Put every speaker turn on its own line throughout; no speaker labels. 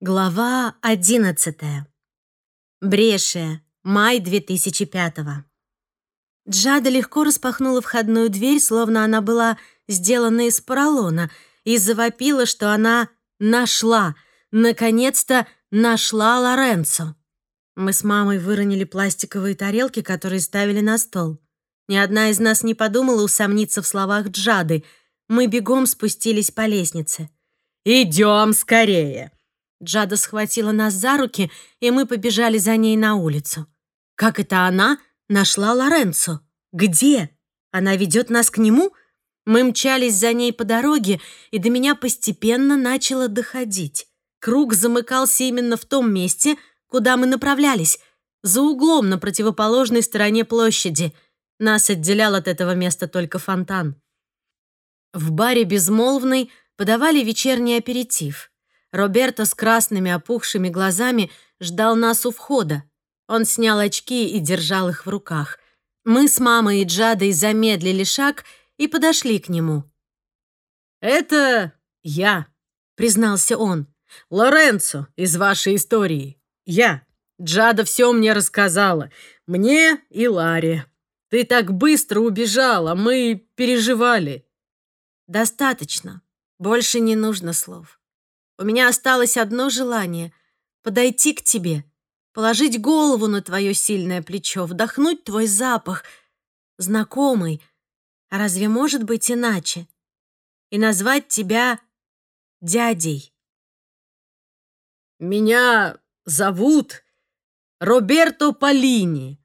Глава 11. Брешия. Май 2005. Джада легко распахнула входную дверь, словно она была сделана из поролона, и завопила, что она нашла, наконец-то нашла Лоренцо. Мы с мамой выронили пластиковые тарелки, которые ставили на стол. Ни одна из нас не подумала усомниться в словах Джады. Мы бегом спустились по лестнице.
«Идем скорее!»
Джада схватила нас за руки, и мы побежали за ней на улицу. Как это она нашла Лоренцо? Где? Она ведет нас к нему? Мы мчались за ней по дороге, и до меня постепенно начало доходить. Круг замыкался именно в том месте, куда мы направлялись, за углом на противоположной стороне площади. Нас отделял от этого места только фонтан. В баре «Безмолвный» подавали вечерний аперитив. Роберто с красными опухшими глазами ждал нас у входа. Он снял очки и держал их в руках. Мы с мамой и Джадой замедлили шаг и подошли к нему.
«Это я», — признался он. «Лоренцо из вашей истории. Я. Джада все мне рассказала. Мне и Ларе. Ты так быстро убежала, мы переживали».
«Достаточно. Больше не нужно слов. У меня осталось одно желание — подойти к тебе, положить голову на твое сильное плечо, вдохнуть твой запах, знакомый, а разве может быть иначе? И назвать тебя дядей.
«Меня зовут Роберто Полини».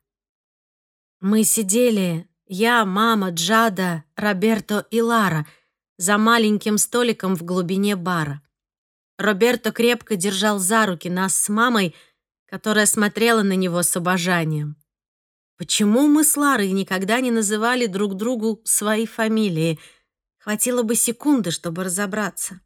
Мы сидели, я, мама, Джада, Роберто и Лара, за маленьким столиком в глубине бара. Роберто крепко держал за руки нас с мамой, которая смотрела на него с обожанием. Почему мы с Ларой никогда не называли друг другу свои фамилии? Хватило бы секунды, чтобы разобраться.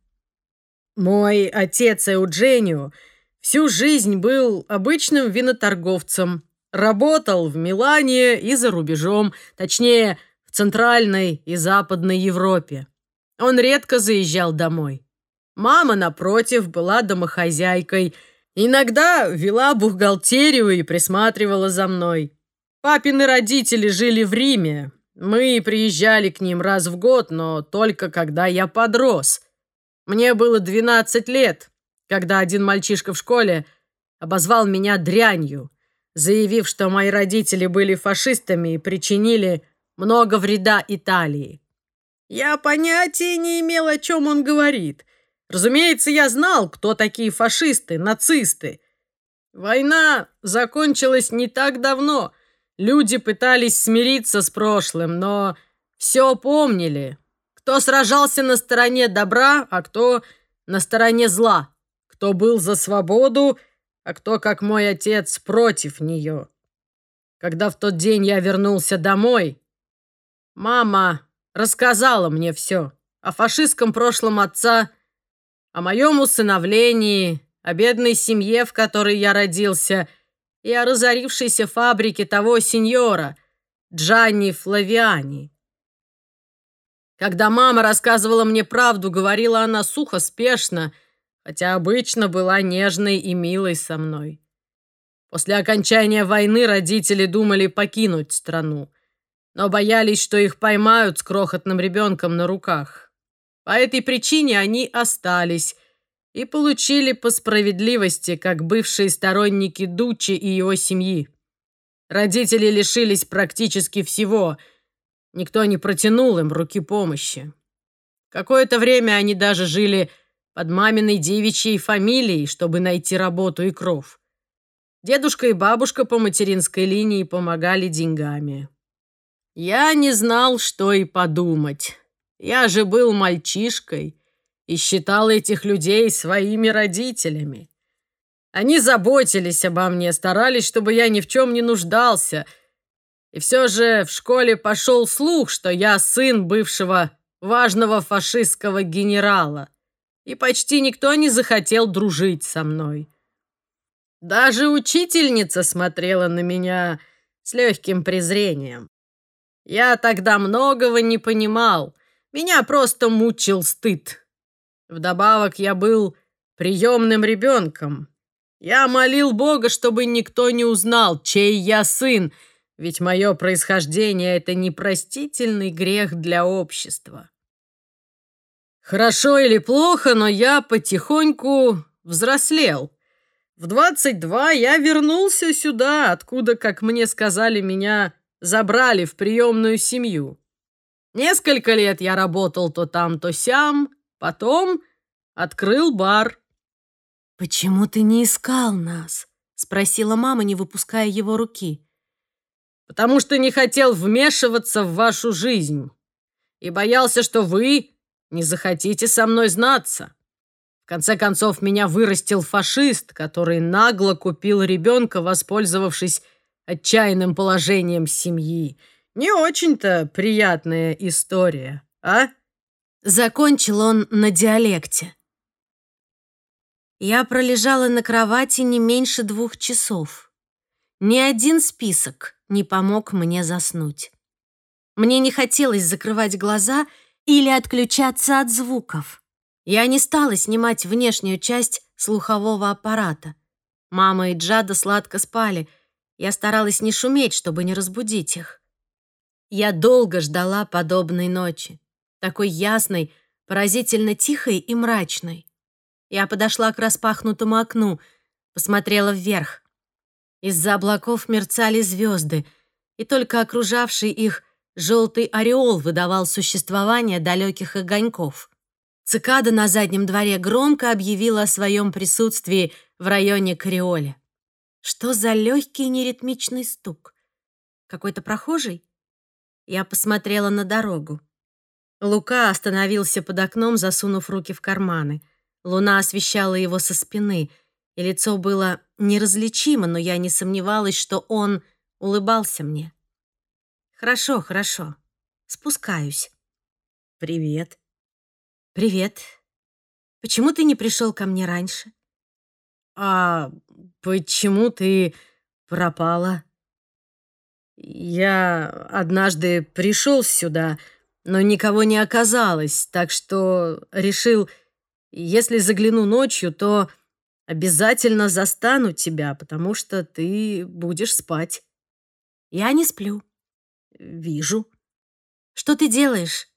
Мой отец Эудженио всю жизнь был обычным виноторговцем. Работал в Милане и за рубежом, точнее, в Центральной и Западной Европе. Он редко заезжал домой. Мама, напротив, была домохозяйкой. Иногда вела бухгалтерию и присматривала за мной. Папины родители жили в Риме. Мы приезжали к ним раз в год, но только когда я подрос. Мне было 12 лет, когда один мальчишка в школе обозвал меня дрянью, заявив, что мои родители были фашистами и причинили много вреда Италии. Я понятия не имел, о чем он говорит. Разумеется, я знал, кто такие фашисты, нацисты. Война закончилась не так давно. Люди пытались смириться с прошлым, но все помнили. Кто сражался на стороне добра, а кто на стороне зла. Кто был за свободу, а кто, как мой отец, против нее. Когда в тот день я вернулся домой, мама рассказала мне все о фашистском прошлом отца о моем усыновлении, о бедной семье, в которой я родился, и о разорившейся фабрике того сеньора, Джанни Флавиани. Когда мама рассказывала мне правду, говорила она сухо, спешно, хотя обычно была нежной и милой со мной. После окончания войны родители думали покинуть страну, но боялись, что их поймают с крохотным ребенком на руках. По этой причине они остались и получили по справедливости, как бывшие сторонники Дучи и его семьи. Родители лишились практически всего. Никто не протянул им руки помощи. Какое-то время они даже жили под маминой девичьей фамилией, чтобы найти работу и кров. Дедушка и бабушка по материнской линии помогали деньгами. Я не знал, что и подумать. Я же был мальчишкой и считал этих людей своими родителями. Они заботились обо мне, старались, чтобы я ни в чем не нуждался. И все же в школе пошел слух, что я сын бывшего важного фашистского генерала, и почти никто не захотел дружить со мной. Даже учительница смотрела на меня с легким презрением. Я тогда многого не понимал, меня просто мучил стыд. Вдобавок я был приемным ребенком. Я молил Бога, чтобы никто не узнал, чей я сын, ведь мое происхождение — это непростительный грех для общества. Хорошо или плохо, но я потихоньку взрослел. В 22 я вернулся сюда, откуда, как мне сказали, меня забрали в приемную семью. Несколько лет я работал то там, то сям, потом открыл бар.
«Почему ты не искал нас?» — спросила мама, не выпуская его руки.
«Потому что не хотел вмешиваться в вашу жизнь и боялся, что вы не захотите со мной знаться. В конце концов, меня вырастил фашист, который нагло купил ребенка, воспользовавшись отчаянным положением семьи. Не очень-то приятная история, а?»
Закончил он на диалекте. Я пролежала на кровати не меньше двух часов. Ни один список не помог мне заснуть. Мне не хотелось закрывать глаза или отключаться от звуков. Я не стала снимать внешнюю часть слухового аппарата. Мама и Джада сладко спали. Я старалась не шуметь, чтобы не разбудить их. Я долго ждала подобной ночи, такой ясной, поразительно тихой и мрачной. Я подошла к распахнутому окну, посмотрела вверх. Из-за облаков мерцали звезды, и только окружавший их Желтый ореол выдавал существование далеких огоньков. Цикада на заднем дворе громко объявила о своем присутствии в районе Кариоли. Что за легкий неритмичный стук? Какой-то прохожий? Я посмотрела на дорогу. Лука остановился под окном, засунув руки в карманы. Луна освещала его со спины, и лицо было неразличимо, но я не сомневалась, что он улыбался мне. Хорошо, хорошо. Спускаюсь. Привет. Привет. Почему ты не пришел ко мне раньше?
А почему ты пропала? Я однажды пришел сюда, но никого не оказалось, так что решил, если загляну ночью, то обязательно застану тебя, потому что ты будешь спать.
Я не сплю.
«Вижу».
«Что ты делаешь?»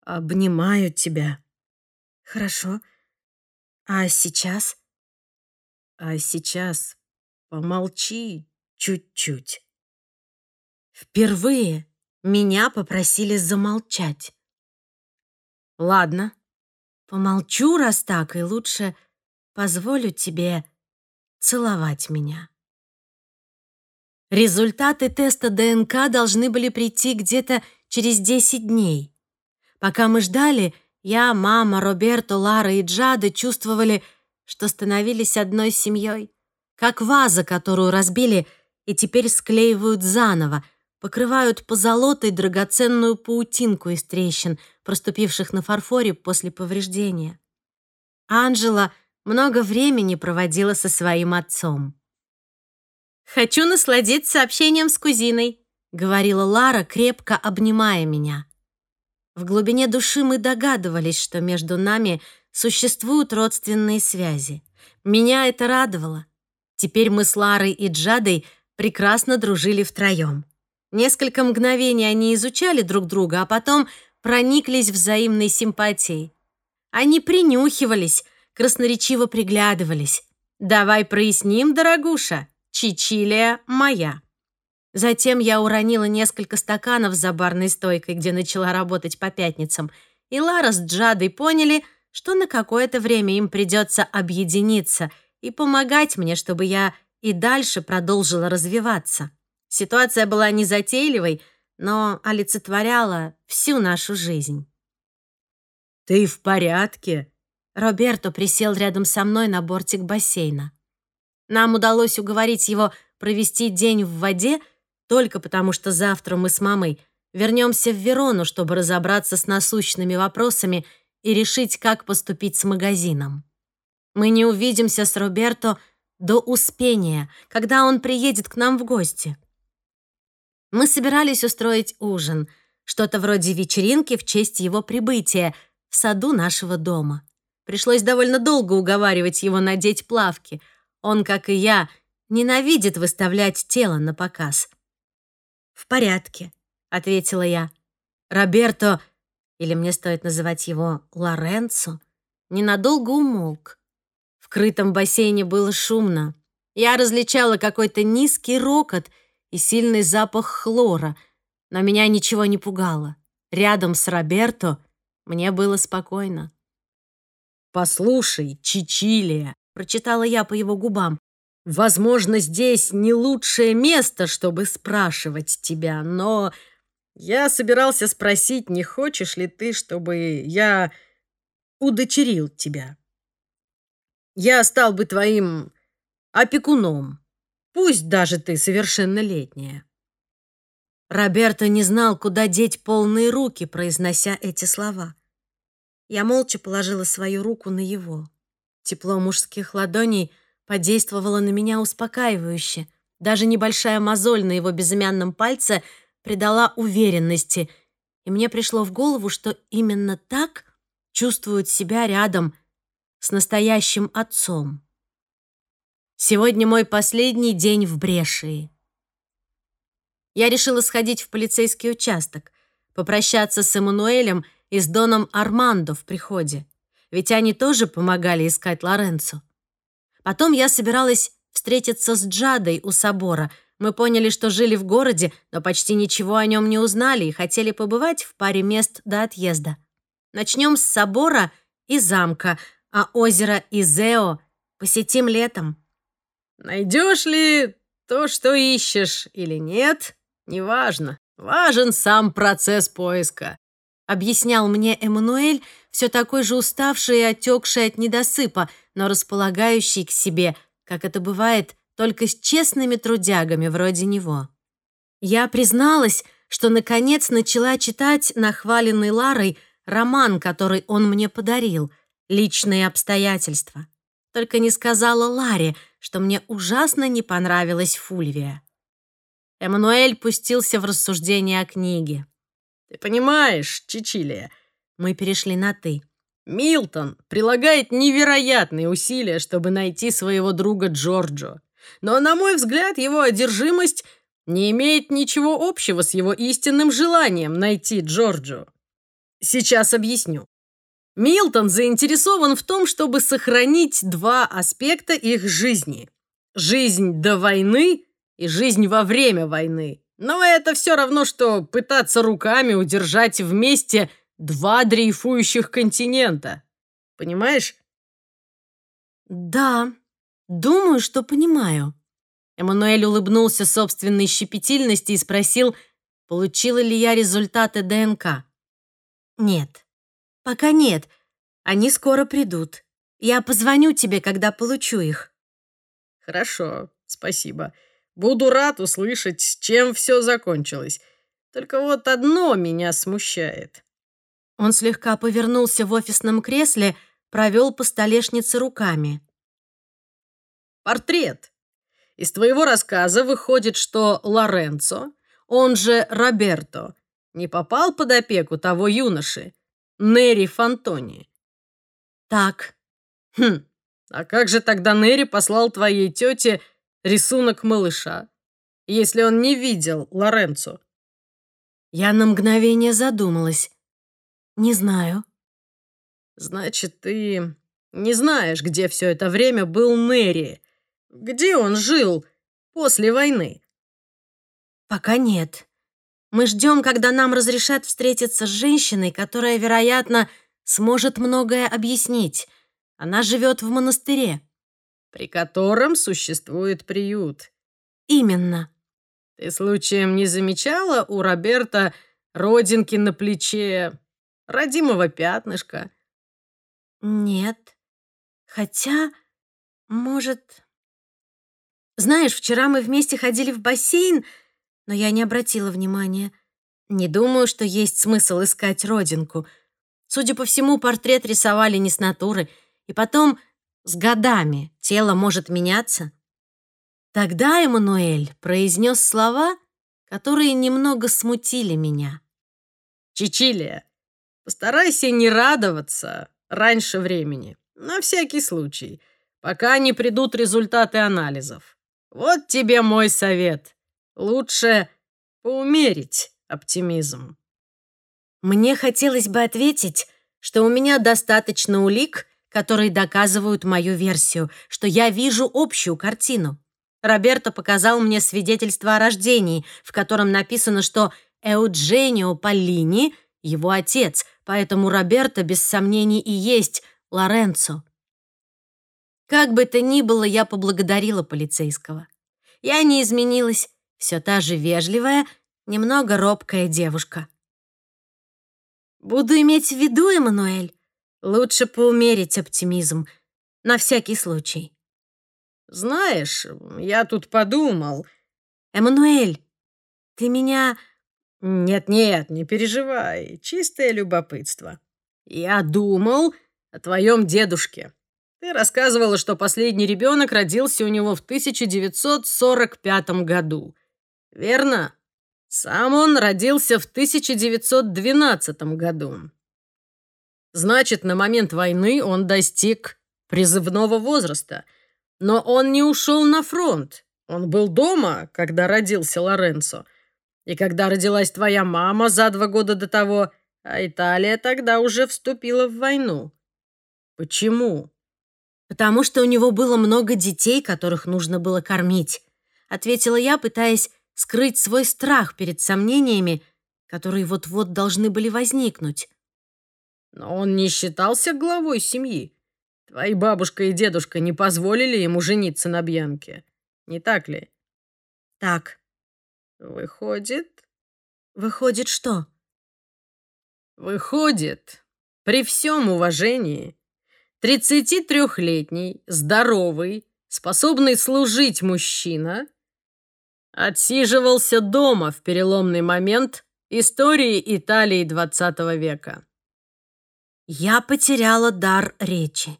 «Обнимаю тебя».
«Хорошо. А сейчас?»
«А сейчас помолчи чуть-чуть».
Впервые меня попросили замолчать. Ладно, помолчу, раз так, и лучше позволю тебе целовать меня. Результаты теста ДНК должны были прийти где-то через 10 дней. Пока мы ждали, я, мама, Роберто, Лара и Джада чувствовали, что становились одной семьей, как ваза, которую разбили и теперь склеивают заново, покрывают позолотой драгоценную паутинку из трещин, проступивших на фарфоре после повреждения. Анжела много времени проводила со своим отцом. «Хочу насладиться общением с кузиной», — говорила Лара, крепко обнимая меня. В глубине души мы догадывались, что между нами существуют родственные связи. Меня это радовало. Теперь мы с Ларой и Джадой прекрасно дружили втроем. Несколько мгновений они изучали друг друга, а потом прониклись взаимной симпатией. Они принюхивались, красноречиво приглядывались. «Давай проясним, дорогуша, Чичилия моя. Затем я уронила несколько стаканов за барной стойкой, где начала работать по пятницам, и Лара с Джадой поняли, что на какое-то время им придется объединиться и помогать мне, чтобы я и дальше продолжила развиваться. Ситуация была незатейливой, но олицетворяла всю нашу жизнь.
«Ты в порядке?»
Роберто присел рядом со мной на бортик бассейна. Нам удалось уговорить его провести день в воде только потому, что завтра мы с мамой вернемся в Верону, чтобы разобраться с насущными вопросами и решить, как поступить с магазином. Мы не увидимся с Роберто до Успения, когда он приедет к нам в гости. Мы собирались устроить ужин, что-то вроде вечеринки в честь его прибытия в саду нашего дома. Пришлось довольно долго уговаривать его надеть плавки. Он, как и я, ненавидит выставлять тело на показ. «В порядке», — ответила я. Роберто, или мне стоит называть его Лоренцо, ненадолго умолк. В крытом бассейне было шумно. Я различала какой-то низкий рокот и сильный запах хлора, но меня ничего не пугало. Рядом с Роберто мне было спокойно.
«Послушай, Чичилия», — прочитала я по его губам, «возможно, здесь не лучшее место, чтобы спрашивать тебя, но я собирался спросить, не хочешь ли ты, чтобы я удочерил тебя. Я стал бы твоим опекуном, пусть даже ты совершеннолетняя».
Роберто не знал, куда деть полные руки, произнося эти слова. Я молча положила свою руку на его. Тепло мужских ладоней подействовало на меня успокаивающе. Даже небольшая мозоль на его безымянном пальце придала уверенности, и мне пришло в голову, что именно так чувствуют себя рядом с настоящим отцом. Сегодня мой последний день в Брешии. Я решила сходить в полицейский участок, попрощаться с Эммануэлем и с Доном Армандо в приходе, ведь они тоже помогали искать Лоренцо. Потом я собиралась встретиться с Джадой у собора. Мы поняли, что жили в городе, но почти ничего о нем не узнали и хотели побывать в паре мест до отъезда. Начнем с собора и замка, а озеро Изео посетим летом.
Найдешь ли то, что ищешь, или нет, неважно. Важен сам процесс поиска
объяснял мне Эммануэль, все такой же уставший и отекший от недосыпа, но располагающий к себе, как это бывает только с честными трудягами вроде него. Я призналась, что наконец начала читать нахваленный Ларой роман, который он мне подарил, «Личные обстоятельства». Только не сказала Ларе, что мне ужасно не понравилась Фульвия. Эммануэль пустился в рассуждения о книге.
Ты понимаешь, Чичилия,
мы перешли на «ты».
Милтон прилагает невероятные усилия, чтобы найти своего друга Джорджо. Но, на мой взгляд, его одержимость не имеет ничего общего с его истинным желанием найти Джорджо. Сейчас объясню. Милтон заинтересован в том, чтобы сохранить два аспекта их жизни. Жизнь до войны и жизнь во время войны. Но это все равно, что пытаться руками удержать вместе два дрейфующих континента. Понимаешь?
Да, думаю, что понимаю. Эммануэль улыбнулся собственной щепетильности и спросил, получила ли я результаты ДНК. Нет, пока нет. Они скоро придут. Я позвоню тебе, когда получу их.
Хорошо, спасибо. Буду рад услышать, чем все закончилось. Только вот одно меня смущает».
Он слегка повернулся в офисном кресле, провел по столешнице руками.
«Портрет. Из твоего рассказа выходит, что Лоренцо, он же Роберто, не попал под опеку того юноши, Нери Фантони».
«Так».
«Хм, а как же тогда Нери послал твоей тете рисунок малыша, если он не видел Лоренцо?
Я на мгновение задумалась. Не знаю.
Значит, ты не знаешь, где все это время был Нерри? Где он жил после войны?
Пока нет. Мы ждем, когда нам разрешат встретиться с женщиной, которая, вероятно, сможет многое объяснить. Она живет в монастыре
при котором существует приют.
Именно.
Ты случаем не замечала у Роберта родинки на плече, родимого пятнышка?
Нет. Хотя, может... Знаешь, вчера мы вместе ходили в бассейн, но я не обратила внимания. Не думаю, что есть смысл искать родинку. Судя по всему, портрет рисовали не с натуры. И потом с годами тело может меняться. Тогда Эммануэль произнес слова, которые немного смутили меня.
«Чичилия, постарайся не радоваться, раньше времени. На всякий случай. Пока не придут результаты анализов. Вот тебе мой совет. Лучше поумерить оптимизм.
Мне хотелось бы ответить, что у меня достаточно улик, которые доказывают мою версию, что я вижу общую картину. Роберто показал мне свидетельство о рождении, в котором написано, что Эудженио Поллини — его отец, поэтому Роберто без сомнений и есть Лоренцо. Как бы то ни было, я поблагодарила полицейского. Я не изменилась, все та же вежливая, немного робкая девушка. Буду иметь в виду, Эммануэль, лучше поумерить оптимизм, на всякий случай.
Знаешь, я тут подумал.
Эммануэль, ты меня...
Нет-нет, не переживай, чистое любопытство. Я думал о твоем дедушке. Ты рассказывала, что последний ребенок родился у него в 1945 году. Верно? Сам он родился в 1912 году. Значит, на момент войны он достиг призывного возраста. Но он не ушел на фронт. Он был дома, когда родился Лоренцо. И когда родилась твоя мама за два года до того, а Италия тогда уже вступила в войну. Почему?
Потому что у него было много детей, которых нужно было кормить, ответила я, пытаясь скрыть свой страх перед сомнениями, которые вот-вот должны были возникнуть.
Но он не считался главой семьи. Твои бабушка и дедушка не позволили ему жениться на Бьянке. Не так ли?
Так.
Выходит...
Выходит что?
Выходит, при всем уважении, 33-летний, здоровый, способный служить мужчина отсиживался дома в переломный момент истории Италии 20 века.
Я потеряла дар речи.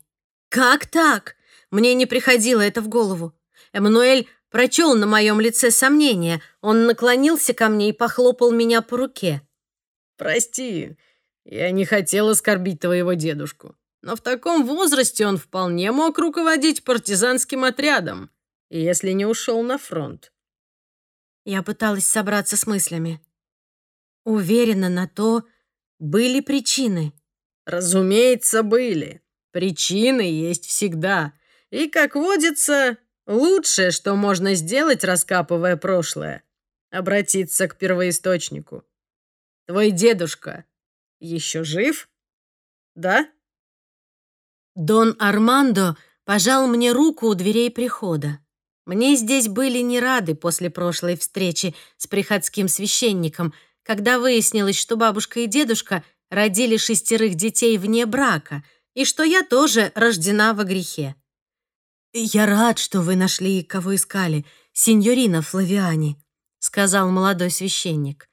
Как так? Мне не приходило это в голову. Эммануэль прочел на моем лице сомнение. Он наклонился ко мне и похлопал меня по руке.
«Прости, я не хотел оскорбить твоего дедушку. Но в таком возрасте он вполне мог руководить партизанским отрядом, если не ушел на фронт».
Я пыталась собраться с мыслями. Уверена на то, были причины.
Разумеется, были. Причины есть всегда. И, как водится, лучшее, что можно сделать, раскапывая прошлое, обратиться к первоисточнику. Твой дедушка еще жив? Да?
Дон Армандо пожал мне руку у дверей прихода. Мне здесь были не рады после прошлой встречи с приходским священником, когда выяснилось, что бабушка и дедушка родили шестерых детей вне брака и что я тоже рождена во грехе. «Я рад, что вы нашли, кого искали, сеньорина Флавиани», сказал молодой священник.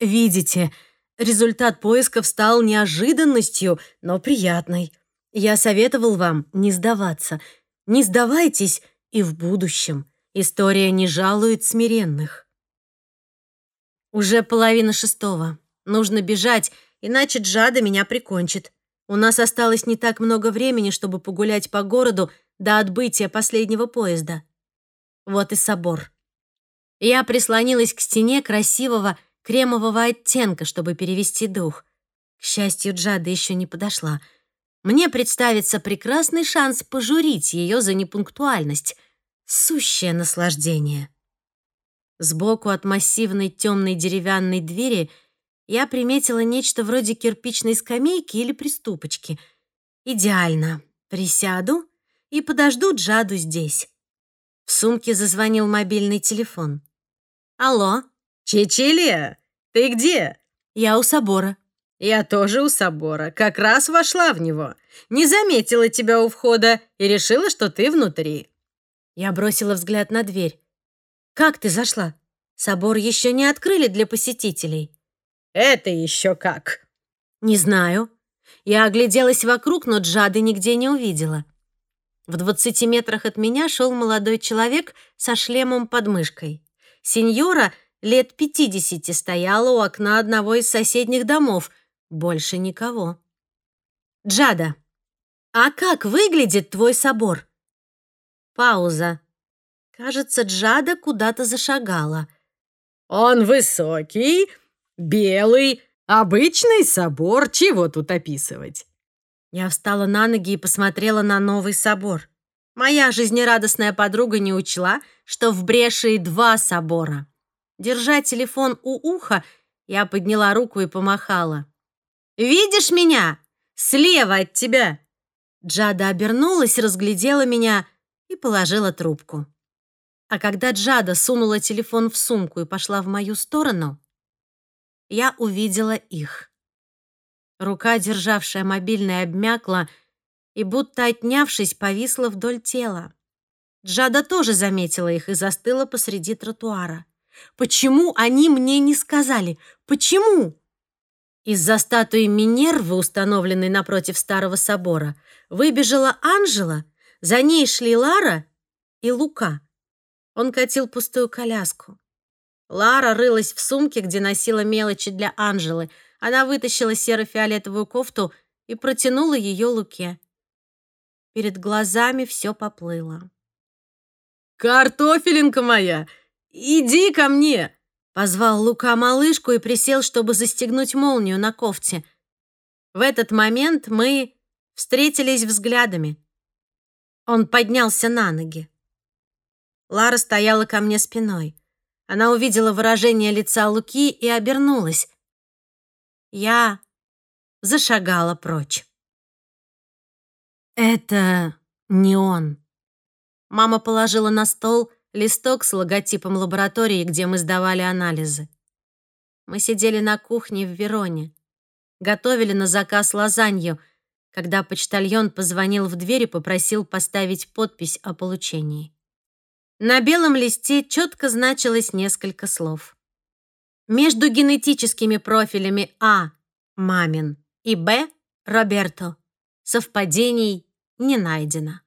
«Видите, результат поисков стал неожиданностью, но приятной. Я советовал вам не сдаваться. Не сдавайтесь и в будущем. История не жалует смиренных». Уже половина шестого. Нужно бежать, иначе Джада меня прикончит. У нас осталось не так много времени, чтобы погулять по городу до отбытия последнего поезда. Вот и собор. Я прислонилась к стене красивого кремового оттенка, чтобы перевести дух. К счастью, Джада еще не подошла. Мне представится прекрасный шанс пожурить ее за непунктуальность. Сущее наслаждение. Сбоку от массивной темной деревянной двери — я приметила нечто вроде кирпичной скамейки или приступочки. Идеально. Присяду и подожду Джаду здесь. В сумке зазвонил мобильный телефон. «Алло?»
«Чечилия, ты где?»
«Я у собора».
«Я тоже у собора. Как раз вошла в него. Не заметила тебя у входа и решила, что ты внутри».
Я бросила взгляд на дверь. «Как ты зашла? Собор еще не открыли для посетителей».
«Это еще как?»
«Не знаю». Я огляделась вокруг, но Джады нигде не увидела. В двадцати метрах от меня шел молодой человек со шлемом под мышкой. Сеньора лет пятидесяти стояла у окна одного из соседних домов. Больше никого. «Джада, «А как выглядит твой собор?» Пауза. Кажется, Джада куда-то зашагала.
«Он высокий, белый, обычный собор, чего тут описывать?»
Я встала на ноги и посмотрела на новый собор. Моя жизнерадостная подруга не учла, что в Брешии два собора. Держа телефон у уха, я подняла руку и помахала. «Видишь меня? Слева от тебя!» Джада обернулась, разглядела меня и положила трубку. А когда Джада сунула телефон в сумку и пошла в мою сторону, я увидела их. Рука, державшая мобильный, обмякла и, будто отнявшись, повисла вдоль тела. Джада тоже заметила их и застыла посреди тротуара. Почему они мне не сказали? Почему? Из-за статуи Минервы, установленной напротив старого собора, выбежала Анжела, за ней шли Лара и Лука. Он катил пустую коляску. Лара рылась в сумке, где носила мелочи для Анжелы. Она вытащила серо-фиолетовую кофту и протянула ее Луке. Перед глазами все поплыло.
«Картофелинка моя, иди ко мне!»
Позвал Лука малышку и присел, чтобы застегнуть молнию на кофте. В этот момент мы встретились взглядами. Он поднялся на ноги. Лара стояла ко мне спиной. Она увидела выражение лица Луки и обернулась. Я зашагала прочь. Это не он. Мама положила на стол листок с логотипом лаборатории, где мы сдавали анализы. Мы сидели на кухне в Вероне, готовили на заказ лазанью, когда почтальон позвонил в дверь и попросил поставить подпись о получении. На белом листе четко значилось несколько слов. Между генетическими профилями А – мамин и Б – Роберто совпадений не найдено.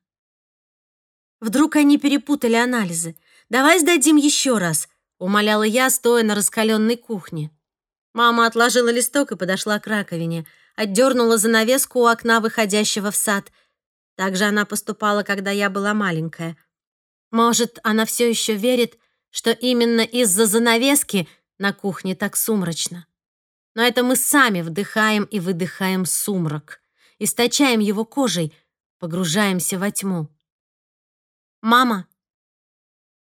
Вдруг они перепутали анализы. Давай сдадим еще раз, умоляла я, стоя на раскаленной кухне. Мама отложила листок и подошла к раковине, отдернула занавеску у окна, выходящего в сад. Так же она поступала, когда я была маленькая. Может, она все еще верит, что именно из-за занавески на кухне так сумрачно. Но это мы сами вдыхаем и выдыхаем сумрак, источаем его кожей, погружаемся во тьму. «Мама!»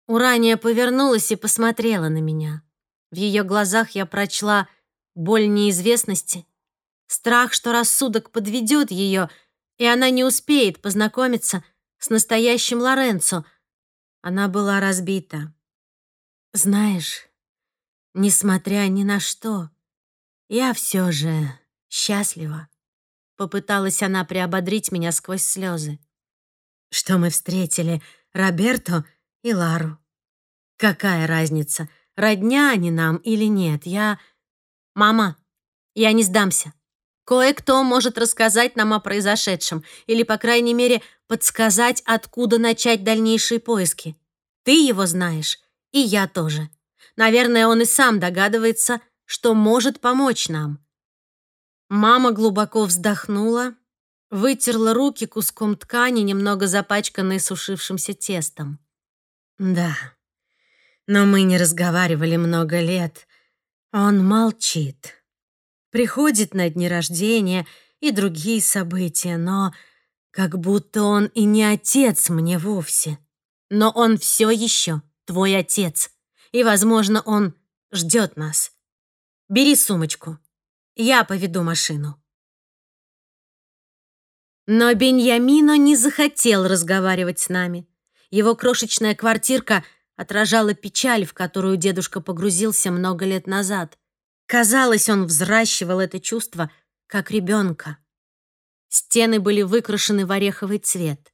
Урания повернулась и посмотрела на меня. В ее глазах я прочла боль неизвестности, страх, что рассудок подведет ее, и она не успеет познакомиться с настоящим Лоренцо. Она была разбита. Знаешь, несмотря ни на что, я все же счастлива. Попыталась она приободрить меня сквозь слезы что мы встретили Роберто и Лару. Какая разница, родня они нам или нет? Я... Мама, я не сдамся. Кое-кто может рассказать нам о произошедшем или, по крайней мере, подсказать, откуда начать дальнейшие поиски. Ты его знаешь, и я тоже. Наверное, он и сам догадывается, что может помочь нам. Мама глубоко вздохнула, Вытерла руки куском ткани, немного запачканной сушившимся тестом. Да, но мы не разговаривали много лет. Он молчит. Приходит на дни рождения и другие события, но как будто он и не отец мне вовсе. Но он все еще твой отец, и, возможно, он ждет нас. Бери сумочку. Я поведу машину. Но Беньямино не захотел разговаривать с нами. Его крошечная квартирка отражала печаль, в которую дедушка погрузился много лет назад. Казалось, он взращивал это чувство, как ребенка. Стены были выкрашены в ореховый цвет.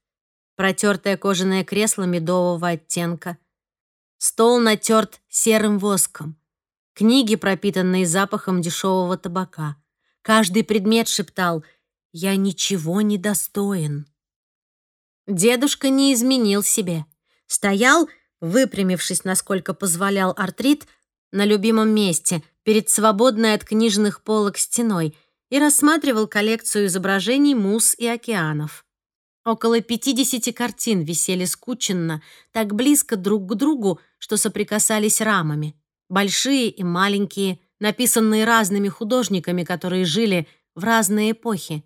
Протертое кожаное кресло медового оттенка. Стол натерт серым воском. Книги, пропитанные запахом дешевого табака. Каждый предмет шептал — я ничего не достоин. Дедушка не изменил себе. Стоял, выпрямившись, насколько позволял артрит, на любимом месте, перед свободной от книжных полок стеной, и рассматривал коллекцию изображений мус и океанов. Около 50 картин висели скученно, так близко друг к другу, что соприкасались рамами. Большие и маленькие, написанные разными художниками, которые жили в разные эпохи.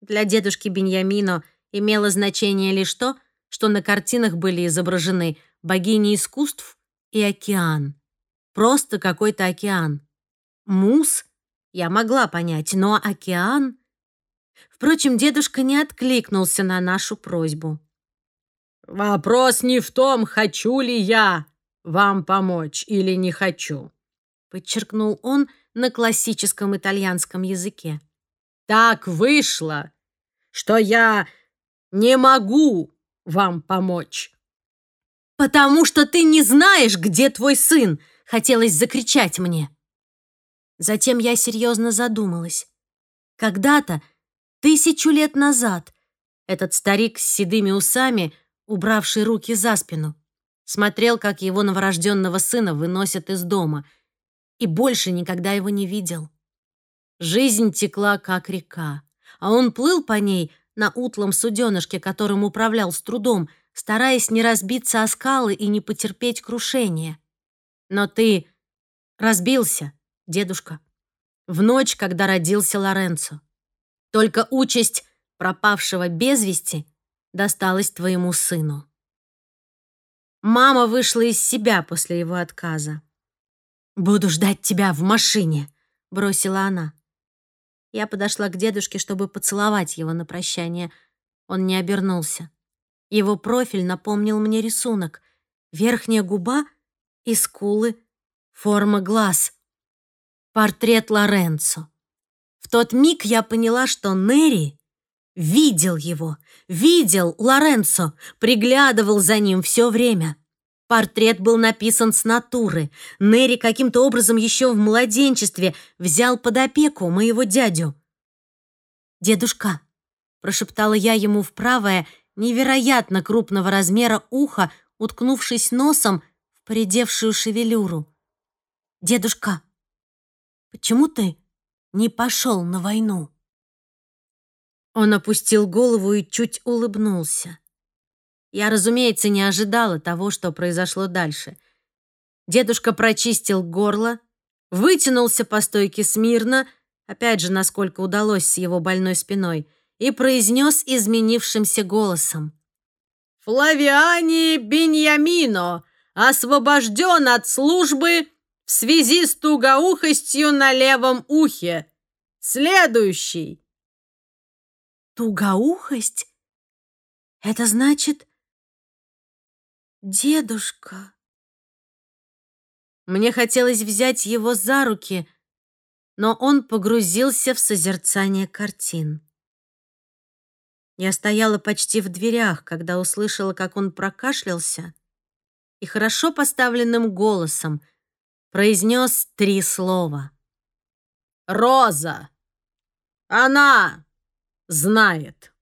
Для дедушки Беньямино имело значение лишь то, что на картинах были изображены богини искусств и океан. Просто какой-то океан. Мус я могла понять, но океан... Впрочем, дедушка не откликнулся на нашу просьбу.
«Вопрос не в том, хочу ли я вам помочь или не хочу»,
подчеркнул он на классическом итальянском языке.
«Так вышло, что я не могу вам помочь».
«Потому что ты не знаешь, где твой сын!» Хотелось закричать мне. Затем я серьезно задумалась. Когда-то Тысячу лет назад этот старик с седыми усами, убравший руки за спину, смотрел, как его новорожденного сына выносят из дома, и больше никогда его не видел. Жизнь текла, как река, а он плыл по ней на утлом суденышке, которым управлял с трудом, стараясь не разбиться о скалы и не потерпеть крушение. Но ты разбился, дедушка, в ночь, когда родился Лоренцо. Только участь пропавшего без вести досталась твоему сыну. Мама вышла из себя после его отказа. «Буду ждать тебя в машине», — бросила она. Я подошла к дедушке, чтобы поцеловать его на прощание. Он не обернулся. Его профиль напомнил мне рисунок. Верхняя губа и скулы, форма глаз. Портрет Лоренцо. В тот миг я поняла, что Нери видел его, видел Лоренцо, приглядывал за ним все время. Портрет был написан с натуры. Нери каким-то образом еще в младенчестве взял под опеку моего дядю. «Дедушка», — прошептала я ему в правое, невероятно крупного размера ухо, уткнувшись носом в поредевшую шевелюру. «Дедушка, почему ты не пошел на войну. Он опустил голову и чуть улыбнулся. Я, разумеется, не ожидала того, что произошло дальше. Дедушка прочистил горло, вытянулся по стойке смирно, опять же, насколько удалось с его больной спиной, и произнес изменившимся голосом.
«Флавиани Беньямино освобожден от службы в связи с тугоухостью на левом ухе. Следующий.
Тугоухость? Это значит... Дедушка. Мне хотелось взять его за руки, но он погрузился в созерцание картин. Я стояла почти в дверях, когда услышала, как он прокашлялся и хорошо поставленным голосом — произнес три слова.
«Роза! Она знает!»